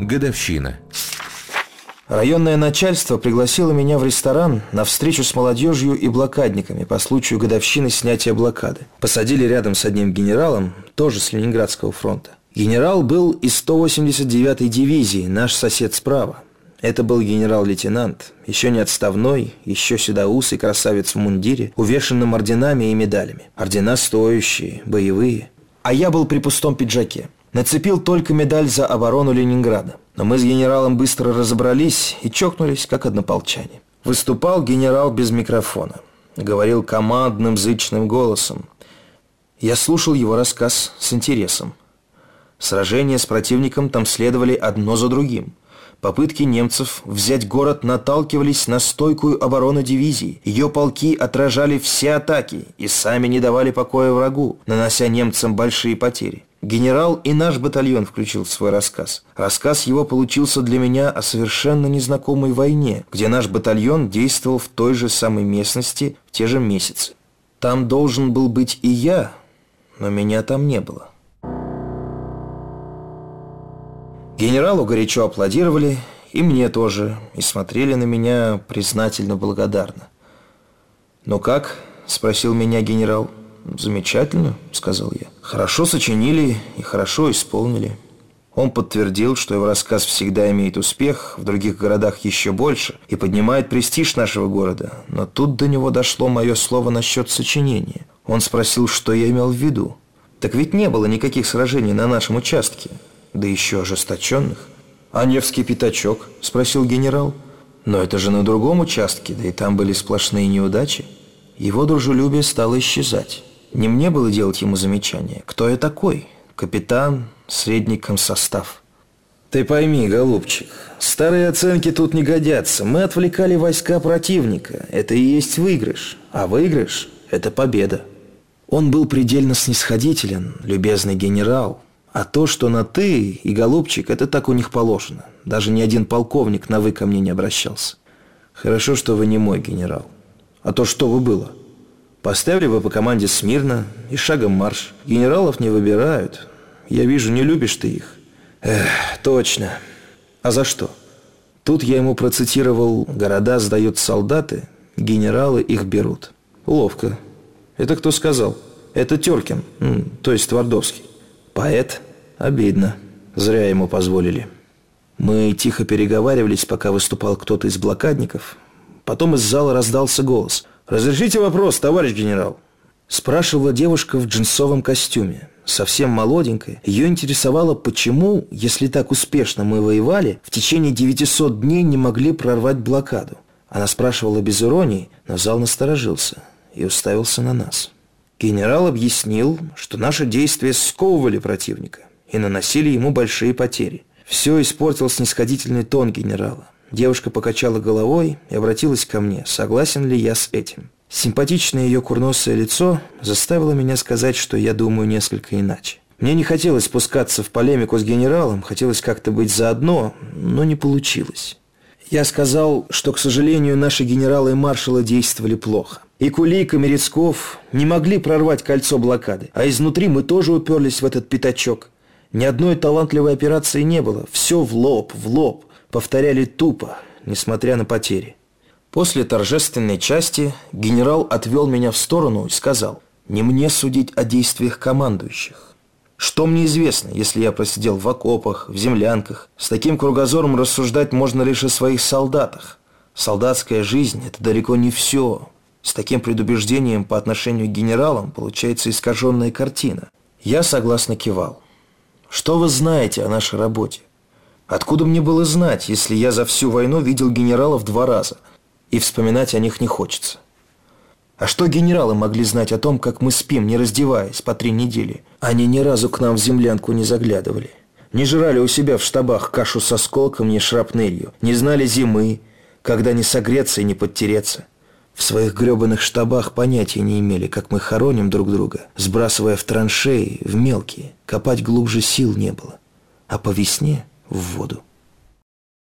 Годовщина. Районное начальство пригласило меня в ресторан на встречу с молодежью и блокадниками по случаю годовщины снятия блокады. Посадили рядом с одним генералом, тоже с Ленинградского фронта. Генерал был из 189-й дивизии, наш сосед справа. Это был генерал-лейтенант, еще не отставной, еще седоусый красавец в мундире, увешанным орденами и медалями. Ордена стоящие, боевые. А я был при пустом пиджаке. Нацепил только медаль за оборону Ленинграда. Но мы с генералом быстро разобрались и чокнулись, как однополчане. Выступал генерал без микрофона. Говорил командным зычным голосом. Я слушал его рассказ с интересом. Сражения с противником там следовали одно за другим. Попытки немцев взять город наталкивались на стойкую оборону дивизии. Ее полки отражали все атаки и сами не давали покоя врагу, нанося немцам большие потери. Генерал и наш батальон включил в свой рассказ. Рассказ его получился для меня о совершенно незнакомой войне, где наш батальон действовал в той же самой местности в те же месяцы. Там должен был быть и я, но меня там не было. Генералу горячо аплодировали, и мне тоже, и смотрели на меня признательно благодарно. «Ну как?» – спросил меня генерал. «Замечательно», – сказал я. «Хорошо сочинили и хорошо исполнили». Он подтвердил, что его рассказ всегда имеет успех, в других городах еще больше, и поднимает престиж нашего города. Но тут до него дошло мое слово насчет сочинения. Он спросил, что я имел в виду. Так ведь не было никаких сражений на нашем участке да еще ожесточенных. «А Невский пятачок?» – спросил генерал. «Но это же на другом участке, да и там были сплошные неудачи». Его дружелюбие стало исчезать. Не мне было делать ему замечание. Кто я такой? Капитан, средний состав. Ты пойми, голубчик, старые оценки тут не годятся. Мы отвлекали войска противника. Это и есть выигрыш. А выигрыш – это победа. Он был предельно снисходителен, любезный генерал, а то, что на «ты» и «голубчик» – это так у них положено. Даже ни один полковник на «вы» ко мне не обращался. Хорошо, что вы не мой генерал. А то что вы было? Поставили вы по команде смирно и шагом марш. Генералов не выбирают. Я вижу, не любишь ты их. Эх, точно. А за что? Тут я ему процитировал «Города сдают солдаты, генералы их берут». Ловко. Это кто сказал? Это Теркин, то есть Твардовский. Поэт? Обидно. Зря ему позволили. Мы тихо переговаривались, пока выступал кто-то из блокадников. Потом из зала раздался голос. «Разрешите вопрос, товарищ генерал?» Спрашивала девушка в джинсовом костюме. Совсем молоденькая. Ее интересовало, почему, если так успешно мы воевали, в течение 900 дней не могли прорвать блокаду. Она спрашивала без иронии, но зал насторожился и уставился на нас. Генерал объяснил, что наши действия сковывали противника и наносили ему большие потери. Все испортил снисходительный тон генерала. Девушка покачала головой и обратилась ко мне, согласен ли я с этим. Симпатичное ее курносое лицо заставило меня сказать, что я думаю несколько иначе. Мне не хотелось спускаться в полемику с генералом, хотелось как-то быть заодно, но не получилось. Я сказал, что, к сожалению, наши генералы и маршалы действовали плохо. И Кулик, и Мерецков не могли прорвать кольцо блокады. А изнутри мы тоже уперлись в этот пятачок. Ни одной талантливой операции не было. Все в лоб, в лоб. Повторяли тупо, несмотря на потери. После торжественной части генерал отвел меня в сторону и сказал, «Не мне судить о действиях командующих. Что мне известно, если я просидел в окопах, в землянках? С таким кругозором рассуждать можно лишь о своих солдатах. Солдатская жизнь – это далеко не все. С таким предубеждением по отношению к генералам получается искаженная картина. Я согласно кивал. Что вы знаете о нашей работе? Откуда мне было знать, если я за всю войну видел генералов два раза, и вспоминать о них не хочется? А что генералы могли знать о том, как мы спим, не раздеваясь, по три недели? Они ни разу к нам в землянку не заглядывали. Не жрали у себя в штабах кашу с осколком, ни шрапнелью. Не знали зимы, когда не согреться и не подтереться. В своих гребаных штабах понятия не имели, как мы хороним друг друга, сбрасывая в траншеи, в мелкие. Копать глубже сил не было. А по весне – в воду.